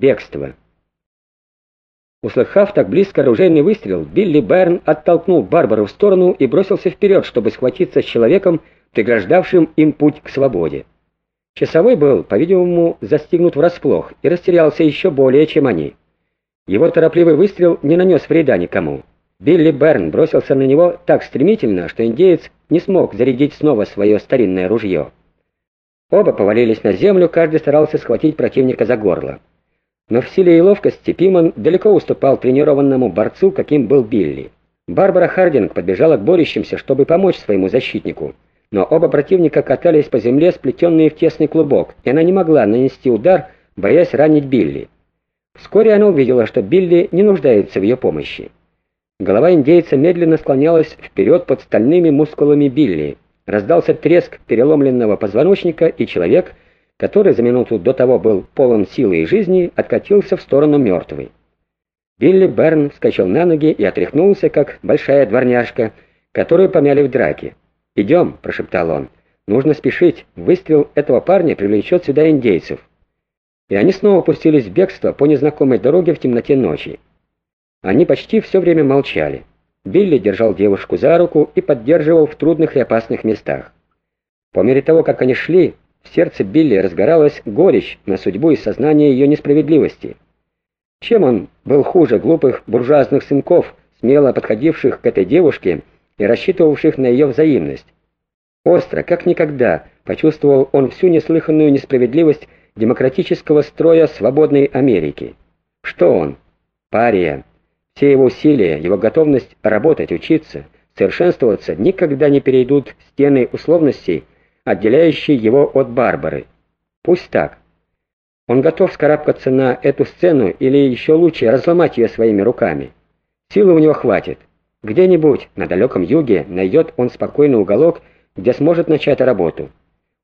Бегство. Услыхав так близко оружейный выстрел, Билли Берн оттолкнул Барбару в сторону и бросился вперед, чтобы схватиться с человеком, преграждавшим им путь к свободе. Часовой был, по-видимому, застигнут врасплох и растерялся еще более, чем они. Его торопливый выстрел не нанес вреда никому. Билли Берн бросился на него так стремительно, что индеец не смог зарядить снова свое старинное ружье. Оба повалились на землю, каждый старался схватить противника за горло. Но в силе и ловкости Пиман далеко уступал тренированному борцу, каким был Билли. Барбара Хардинг подбежала к борющимся, чтобы помочь своему защитнику. Но оба противника катались по земле, сплетенные в тесный клубок, и она не могла нанести удар, боясь ранить Билли. Вскоре она увидела, что Билли не нуждается в ее помощи. Голова индейца медленно склонялась вперед под стальными мускулами Билли. Раздался треск переломленного позвоночника, и человек — который за минуту до того был полон силы и жизни, откатился в сторону мертвый. Билли Берн вскочил на ноги и отряхнулся, как большая дворняжка, которую помяли в драке. «Идем», — прошептал он, — «нужно спешить, выстрел этого парня привлечет сюда индейцев». И они снова пустились в бегство по незнакомой дороге в темноте ночи. Они почти все время молчали. Билли держал девушку за руку и поддерживал в трудных и опасных местах. По мере того, как они шли, в сердце Билли разгоралась горечь на судьбу и сознание ее несправедливости. Чем он был хуже глупых буржуазных сынков, смело подходивших к этой девушке и рассчитывавших на ее взаимность? Остро, как никогда, почувствовал он всю неслыханную несправедливость демократического строя свободной Америки. Что он? Пария. Все его усилия, его готовность работать, учиться, совершенствоваться никогда не перейдут стены условностей, отделяющий его от Барбары. Пусть так. Он готов скарабкаться на эту сцену или еще лучше разломать ее своими руками. Силы у него хватит. Где-нибудь на далеком юге найдет он спокойный уголок, где сможет начать работу.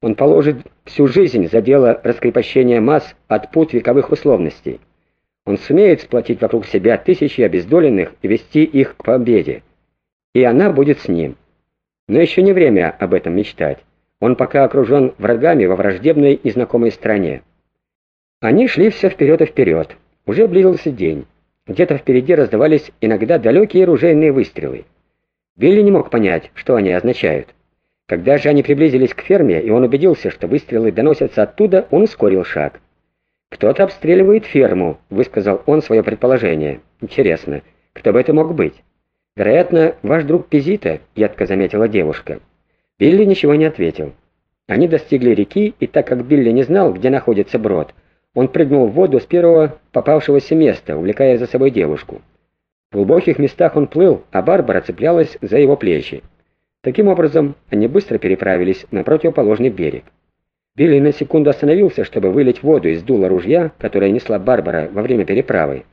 Он положит всю жизнь за дело раскрепощения масс от пут вековых условностей. Он сумеет сплотить вокруг себя тысячи обездоленных и вести их к победе. И она будет с ним. Но еще не время об этом мечтать. Он пока окружен врагами во враждебной и знакомой стране. Они шли все вперед и вперед. Уже близился день. Где-то впереди раздавались иногда далекие ружейные выстрелы. Билли не мог понять, что они означают. Когда же они приблизились к ферме, и он убедился, что выстрелы доносятся оттуда, он ускорил шаг. «Кто-то обстреливает ферму», — высказал он свое предположение. «Интересно, кто бы это мог быть?» «Вероятно, ваш друг Пизита», — едко заметила девушка. Билли ничего не ответил. Они достигли реки, и так как Билли не знал, где находится брод, он прыгнул в воду с первого попавшегося места, увлекая за собой девушку. В глубоких местах он плыл, а Барбара цеплялась за его плечи. Таким образом, они быстро переправились на противоположный берег. Билли на секунду остановился, чтобы вылить воду из дула ружья, которое несла Барбара во время переправы,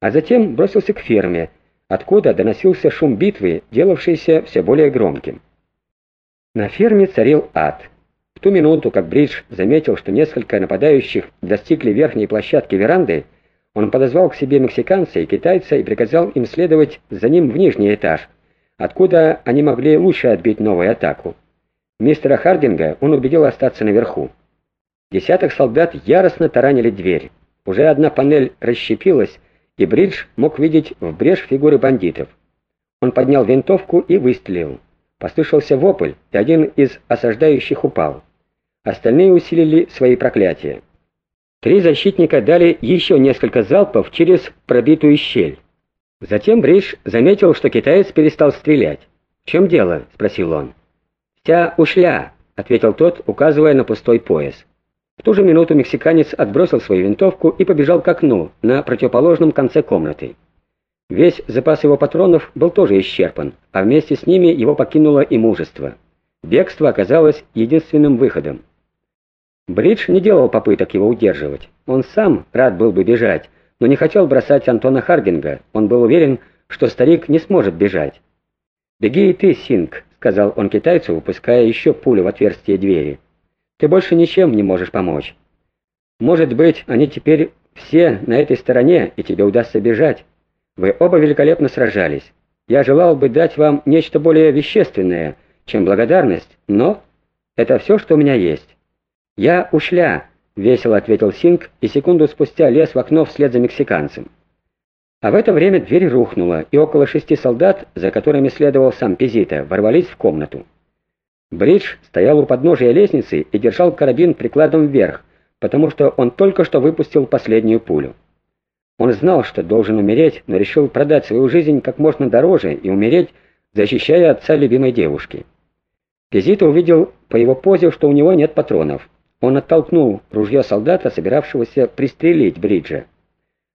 а затем бросился к ферме, откуда доносился шум битвы, делавшийся все более громким. На ферме царил ад. В ту минуту, как Бридж заметил, что несколько нападающих достигли верхней площадки веранды, он подозвал к себе мексиканца и китайца и приказал им следовать за ним в нижний этаж, откуда они могли лучше отбить новую атаку. Мистера Хардинга он убедил остаться наверху. Десяток солдат яростно таранили дверь. Уже одна панель расщепилась, и Бридж мог видеть в брешь фигуры бандитов. Он поднял винтовку и выстрелил. Послышался вопль, и один из осаждающих упал. Остальные усилили свои проклятия. Три защитника дали еще несколько залпов через пробитую щель. Затем Бридж заметил, что китаец перестал стрелять. «В чем дело?» — спросил он. «Вся ушля», — ответил тот, указывая на пустой пояс. В ту же минуту мексиканец отбросил свою винтовку и побежал к окну на противоположном конце комнаты. Весь запас его патронов был тоже исчерпан, а вместе с ними его покинуло и мужество. Бегство оказалось единственным выходом. Бридж не делал попыток его удерживать. Он сам рад был бы бежать, но не хотел бросать Антона Хардинга. Он был уверен, что старик не сможет бежать. «Беги и ты, Синг», — сказал он китайцу, выпуская еще пулю в отверстие двери. «Ты больше ничем не можешь помочь. Может быть, они теперь все на этой стороне, и тебе удастся бежать». Вы оба великолепно сражались. Я желал бы дать вам нечто более вещественное, чем благодарность, но это все, что у меня есть. Я ушля, — весело ответил Синг и секунду спустя лез в окно вслед за мексиканцем. А в это время дверь рухнула, и около шести солдат, за которыми следовал сам Пизита, ворвались в комнату. Бридж стоял у подножия лестницы и держал карабин прикладом вверх, потому что он только что выпустил последнюю пулю. Он знал, что должен умереть, но решил продать свою жизнь как можно дороже и умереть, защищая отца любимой девушки. Пизита увидел по его позе, что у него нет патронов. Он оттолкнул ружье солдата, собиравшегося пристрелить Бриджа.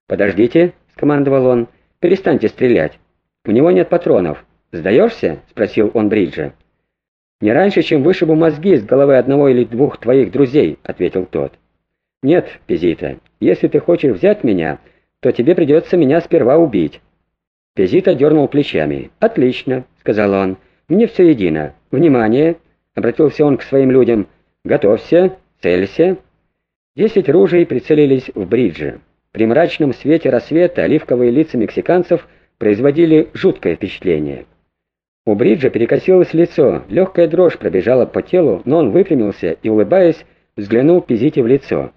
«Подождите», — скомандовал он, — «перестаньте стрелять. У него нет патронов. Сдаешься?» — спросил он Бриджа. «Не раньше, чем вышибу мозги с головы одного или двух твоих друзей», — ответил тот. «Нет, Пизита, если ты хочешь взять меня, то тебе придется меня сперва убить». Пизита дернул плечами. «Отлично», — сказал он, — «мне все едино. Внимание!» — обратился он к своим людям. «Готовься, целься». Десять ружей прицелились в бриджи. При мрачном свете рассвета оливковые лица мексиканцев производили жуткое впечатление. У Бриджа перекосилось лицо, легкая дрожь пробежала по телу, но он выпрямился и, улыбаясь, взглянул Пизите в лицо.